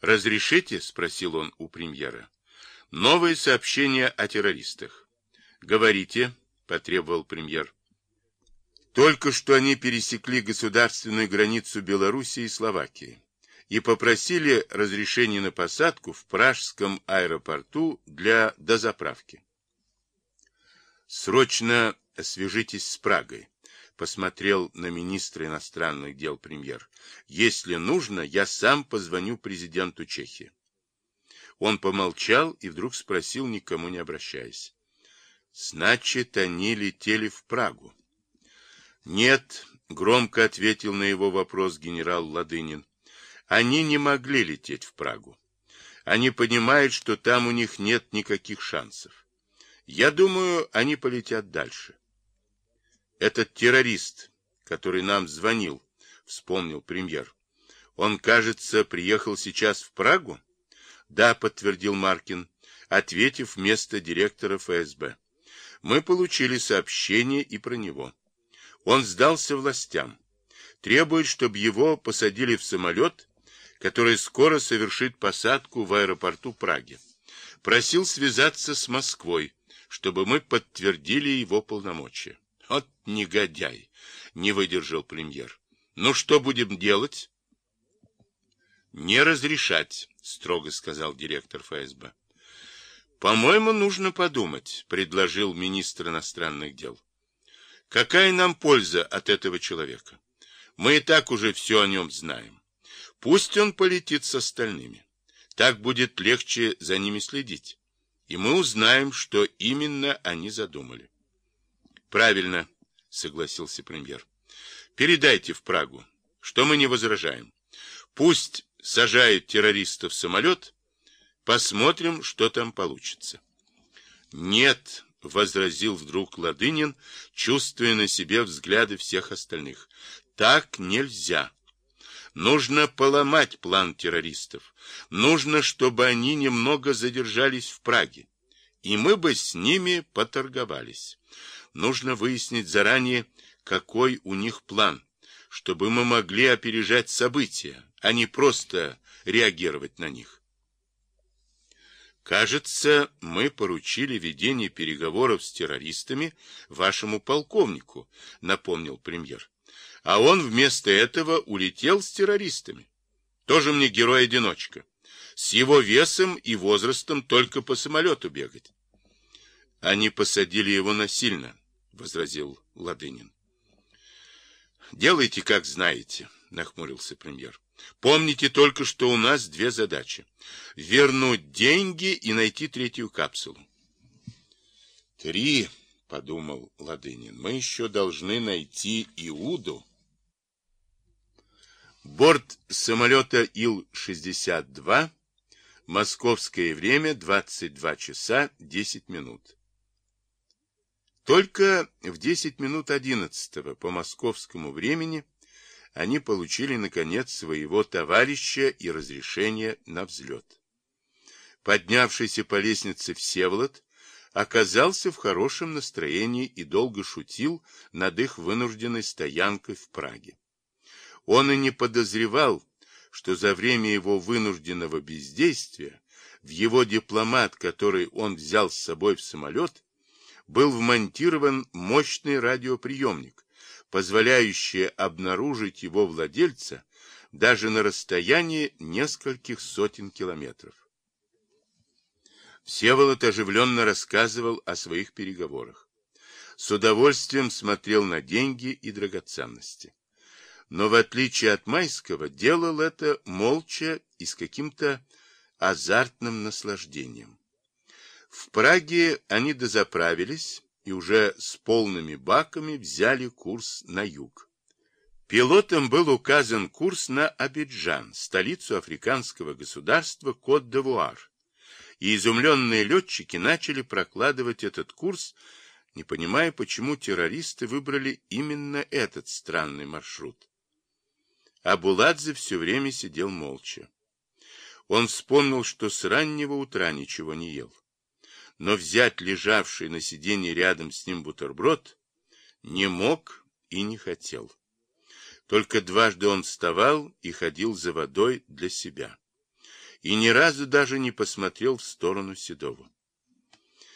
«Разрешите?» — спросил он у премьера. «Новые сообщения о террористах». «Говорите», — потребовал премьер. Только что они пересекли государственную границу Белоруссии и Словакии и попросили разрешения на посадку в Пражском аэропорту для дозаправки. «Срочно освежитесь с Прагой», — посмотрел на министра иностранных дел премьер. «Если нужно, я сам позвоню президенту Чехии». Он помолчал и вдруг спросил, никому не обращаясь. «Значит, они летели в Прагу?» «Нет», — громко ответил на его вопрос генерал Ладынин. «Они не могли лететь в Прагу. Они понимают, что там у них нет никаких шансов. Я думаю, они полетят дальше». «Этот террорист, который нам звонил», — вспомнил премьер. «Он, кажется, приехал сейчас в Прагу?» «Да», — подтвердил Маркин, ответив вместо директора ФСБ. «Мы получили сообщение и про него». Он сдался властям, требует, чтобы его посадили в самолет, который скоро совершит посадку в аэропорту Праги. Просил связаться с Москвой, чтобы мы подтвердили его полномочия. Вот негодяй, не выдержал премьер. Ну что будем делать? Не разрешать, строго сказал директор ФСБ. По-моему, нужно подумать, предложил министр иностранных дел. Какая нам польза от этого человека? Мы и так уже все о нем знаем. Пусть он полетит с остальными. Так будет легче за ними следить. И мы узнаем, что именно они задумали. Правильно, согласился премьер. Передайте в Прагу, что мы не возражаем. Пусть сажают террористов в самолет, посмотрим, что там получится. Нет, — возразил вдруг Ладынин, чувствуя на себе взгляды всех остальных. «Так нельзя. Нужно поломать план террористов. Нужно, чтобы они немного задержались в Праге. И мы бы с ними поторговались. Нужно выяснить заранее, какой у них план, чтобы мы могли опережать события, а не просто реагировать на них. Кажется, мы поручили ведение переговоров с террористами вашему полковнику, напомнил премьер. А он вместо этого улетел с террористами. Тоже мне герой-одиночка. С его весом и возрастом только по самолету бегать. Они посадили его насильно, возразил Ладынин. Делайте, как знаете, нахмурился премьер. Помните только, что у нас две задачи. Вернуть деньги и найти третью капсулу. Три, подумал Ладынин, мы еще должны найти Иуду. Борт самолета Ил-62, московское время 22 часа 10 минут. Только в 10 минут 11 по московскому времени они получили, наконец, своего товарища и разрешение на взлет. Поднявшийся по лестнице Всеволод оказался в хорошем настроении и долго шутил над их вынужденной стоянкой в Праге. Он и не подозревал, что за время его вынужденного бездействия в его дипломат, который он взял с собой в самолет, был вмонтирован мощный радиоприемник, позволяющее обнаружить его владельца даже на расстоянии нескольких сотен километров. Всеволод оживленно рассказывал о своих переговорах. С удовольствием смотрел на деньги и драгоценности. Но в отличие от Майского, делал это молча и с каким-то азартным наслаждением. В Праге они дозаправились, и уже с полными баками взяли курс на юг. Пилотам был указан курс на Абиджан, столицу африканского государства Кот-д'Ивуар, и изумленные летчики начали прокладывать этот курс, не понимая, почему террористы выбрали именно этот странный маршрут. А Буладзе все время сидел молча. Он вспомнил, что с раннего утра ничего не ел но взять лежавший на сиденье рядом с ним бутерброд не мог и не хотел. Только дважды он вставал и ходил за водой для себя. и ни разу даже не посмотрел в сторону Седова.